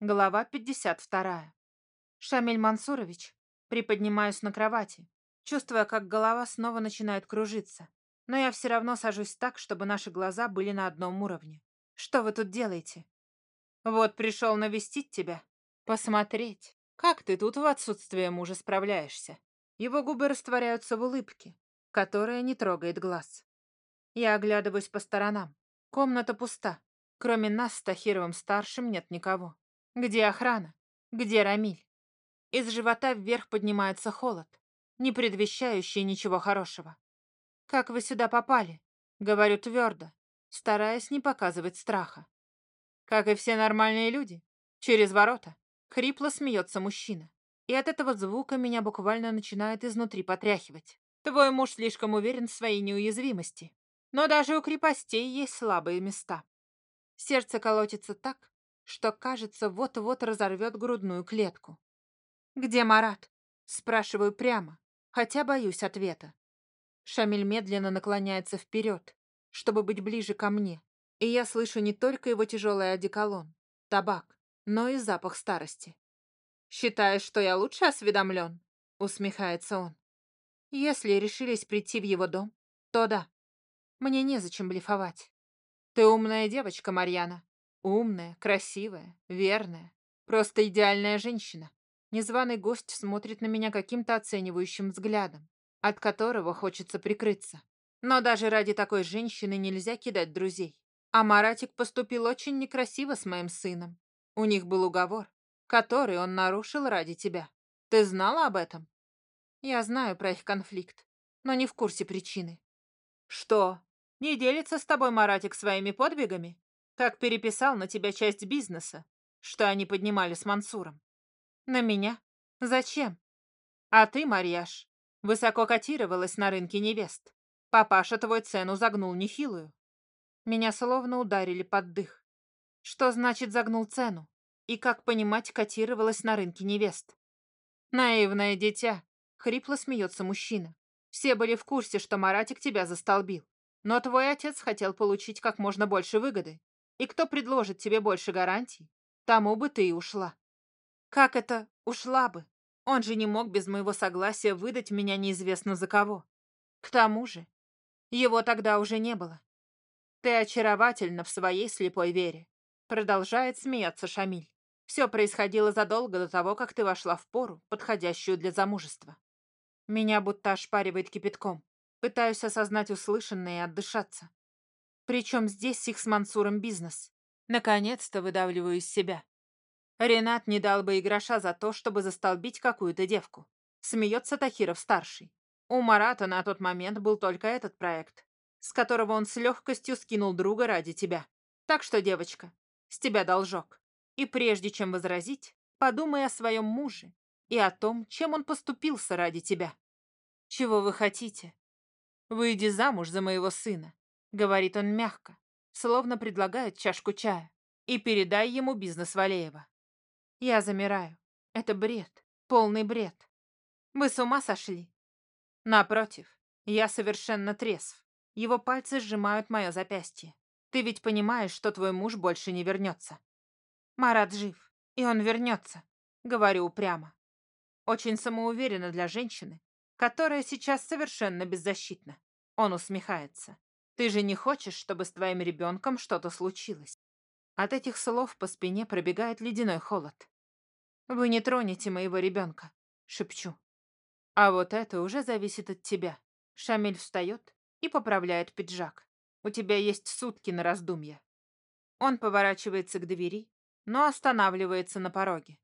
Глава 52. Шамиль Мансурович. Приподнимаюсь на кровати, чувствуя, как голова снова начинает кружиться. Но я все равно сажусь так, чтобы наши глаза были на одном уровне. Что вы тут делаете? Вот пришел навестить тебя. Посмотреть, как ты тут в отсутствие мужа справляешься. Его губы растворяются в улыбке, которая не трогает глаз. Я оглядываюсь по сторонам. Комната пуста. Кроме нас с Тахировым-старшим нет никого. Где охрана? Где Рамиль? Из живота вверх поднимается холод, не предвещающий ничего хорошего. «Как вы сюда попали?» Говорю твердо, стараясь не показывать страха. Как и все нормальные люди, через ворота. Хрипло смеется мужчина. И от этого звука меня буквально начинает изнутри потряхивать. Твой муж слишком уверен в своей неуязвимости. Но даже у крепостей есть слабые места. Сердце колотится так, что, кажется, вот-вот разорвет грудную клетку. «Где Марат?» Спрашиваю прямо, хотя боюсь ответа. Шамиль медленно наклоняется вперед, чтобы быть ближе ко мне, и я слышу не только его тяжелый одеколон, табак, но и запах старости. «Считаешь, что я лучше осведомлен?» — усмехается он. «Если решились прийти в его дом, то да. Мне незачем блефовать. Ты умная девочка, Марьяна. Умная, красивая, верная. Просто идеальная женщина. Незваный гость смотрит на меня каким-то оценивающим взглядом, от которого хочется прикрыться. Но даже ради такой женщины нельзя кидать друзей. А Маратик поступил очень некрасиво с моим сыном. У них был уговор, который он нарушил ради тебя. Ты знала об этом? Я знаю про их конфликт, но не в курсе причины. Что, не делится с тобой Маратик своими подвигами? Как переписал на тебя часть бизнеса, что они поднимали с Мансуром. На меня? Зачем? А ты, Марьяш, высоко котировалась на рынке невест. Папаша твой цену загнул нехилую. Меня словно ударили под дых. Что значит загнул цену? И как понимать, котировалась на рынке невест? Наивное дитя, хрипло смеется мужчина. Все были в курсе, что Маратик тебя застолбил. Но твой отец хотел получить как можно больше выгоды. И кто предложит тебе больше гарантий, тому бы ты и ушла. Как это ушла бы? Он же не мог без моего согласия выдать меня неизвестно за кого. К тому же, его тогда уже не было. Ты очаровательна в своей слепой вере. Продолжает смеяться Шамиль. Все происходило задолго до того, как ты вошла в пору, подходящую для замужества. Меня будто ошпаривает кипятком. Пытаюсь осознать услышанное и отдышаться. Причем здесь их с Мансуром бизнес. Наконец-то выдавливаю из себя. Ренат не дал бы и гроша за то, чтобы застолбить какую-то девку. Смеется Тахиров-старший. У Марата на тот момент был только этот проект, с которого он с легкостью скинул друга ради тебя. Так что, девочка, с тебя должок. И прежде чем возразить, подумай о своем муже и о том, чем он поступился ради тебя. Чего вы хотите? Выйди замуж за моего сына. Говорит он мягко, словно предлагает чашку чая. И передай ему бизнес Валеева. Я замираю. Это бред. Полный бред. Вы с ума сошли? Напротив, я совершенно трезв. Его пальцы сжимают мое запястье. Ты ведь понимаешь, что твой муж больше не вернется. Марат жив, и он вернется. Говорю упрямо. Очень самоуверенно для женщины, которая сейчас совершенно беззащитна. Он усмехается. Ты же не хочешь, чтобы с твоим ребенком что-то случилось? От этих слов по спине пробегает ледяной холод. Вы не тронете моего ребенка, шепчу. А вот это уже зависит от тебя. Шамиль встает и поправляет пиджак. У тебя есть сутки на раздумье. Он поворачивается к двери, но останавливается на пороге.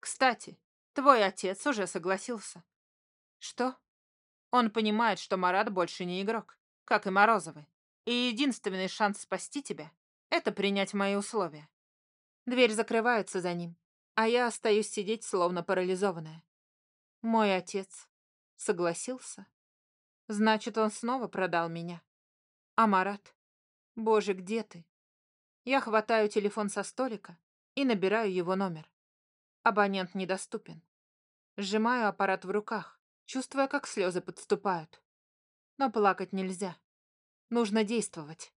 Кстати, твой отец уже согласился. Что? Он понимает, что Марат больше не игрок как и Морозовы. И единственный шанс спасти тебя — это принять мои условия. Дверь закрывается за ним, а я остаюсь сидеть, словно парализованная. Мой отец согласился. Значит, он снова продал меня. А Марат? Боже, где ты? Я хватаю телефон со столика и набираю его номер. Абонент недоступен. Сжимаю аппарат в руках, чувствуя, как слезы подступают. Но плакать нельзя. Нужно действовать.